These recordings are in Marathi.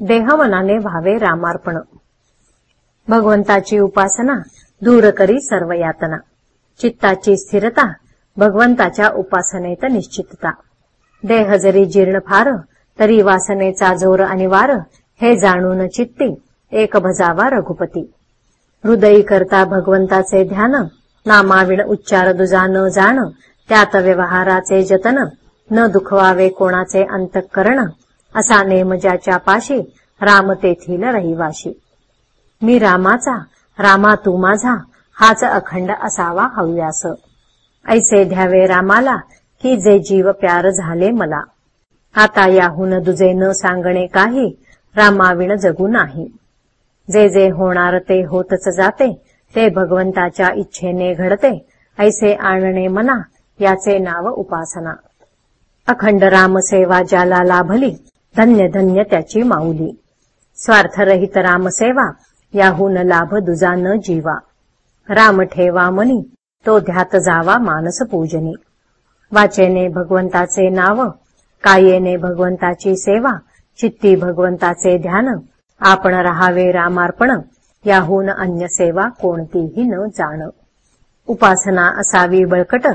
देहमनाने व्हावे रामार्पण. भगवंताची उपासना दूर करी सर्व यातना. चित्ताची स्थिरता भगवंताच्या उपासनेत निश्चितता. देह जरी जीर्ण फार तरी वासनेचा जोर अनिवार हे जाणून चित्ती एक भजावा रघुपती. हृदयी करता भगवंताचे ध्यान नामाविण उच्चार दुजा न जाण त्यात व्यवहाराचे जतन न दुखवावे कोणाचे अंतकरण असा नेम ज्याच्या पाशी राम तेथील रहिवाशी. मी रामाचा रामा तू माझा हाच अखंड असावा हव्यास. ऐसे ध्यावे रामाला की जे जीव प्यार झाले मला. आता याहून दुजे न सांगणे काही रामाविण जगू नाही. जे जे होणार ते होतच जाते ते भगवंताच्या इच्छेने घडते ऐसे आणणे मना याचे नाव उपासना. अखंड रामसेवा ज्याला लाभली धन्य धन्य त्याची माऊली. स्वार्थरहित रामसेवा याहून लाभ दुजा न जीवा. राम ठेवा मनी तो ध्यात जावा मानस पूजनी. वाचेने भगवंताचे नाव कायेने भगवंताची सेवा चित्ती भगवंताचे ध्यान आपण राहावे रामार्पण याहून अन्य सेवा कोणतीही न जाण. उपासना असावी बळकट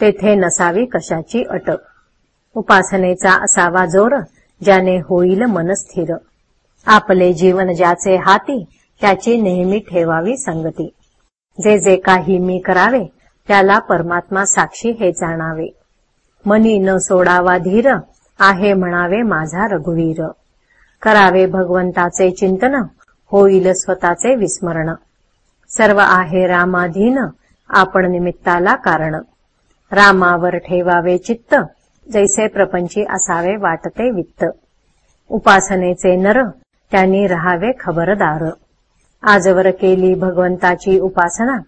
तेथे नसावी कशाची अट. उपासनेचा असावा जोर ज्याने होईल मनस्थिर आपले जीवन ज्याचे हाती त्याची नेहमी ठेवावी संगती. जे जे काही मी करावे त्याला परमात्मा साक्षी हे जाणावे. मनी न सोडावा धीर आहे म्हणावे माझा रघुवीर. करावे भगवंताचे चिंतन होईल स्वतःचे विस्मरण. सर्व आहे रामाधीन आपण निमित्ताला कारण. रामावर ठेवावे चित्त जैसे प्रपंची असावे वाटते वित्त. उपासनेचे नर त्यांनी राहावे खबरदार. आजवर केली भगवंताची उपासना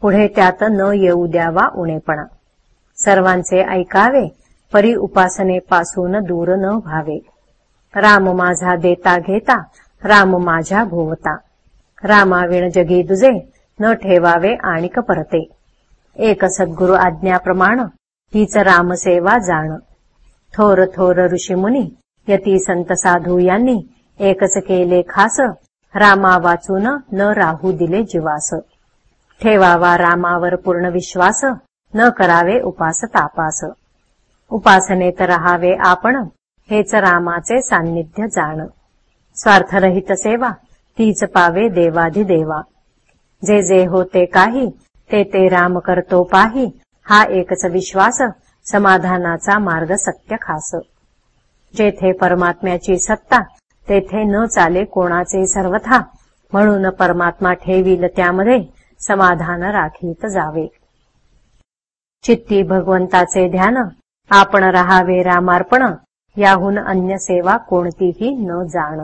पुढे त्यात न येऊ द्यावा उणेपणा. सर्वांचे ऐकावे परी उपासनेपासून दूर न व्हावे. राम माझा देता घेता राम माझ्या भोवता. रामाविण जगी दुजे न ठेवावे आणिक परते. एक सद्गुरु आज्ञाप्रमाण हीच रामसेवा जाण. थोर थोर ऋषीमुनी यती संत साधू यांनी एकच केले खास. रामा वाचून न राहू दिले जीवास. ठेवावा रामावर पूर्ण विश्वास न करावे उपास तापास. उपासनेत राहावे आपण हेच रामाचे सान्निध्य जाण. स्वार्थरहित सेवा तीच पावे देवाधिदेवा. जे जे होते काही ते ते राम करतो पाही हा एकच विश्वास समाधानाचा मार्ग सत्य खास. जेथे परमात्म्याची सत्ता तेथे न चाले कोणाचे सर्वथा. म्हणून परमात्मा ठेवील त्यामध्ये समाधान राखीत जावे. चित्ती भगवंताचे ध्यान आपण राहावे रामार्पण याहून अन्य सेवा कोणतीही न जाण.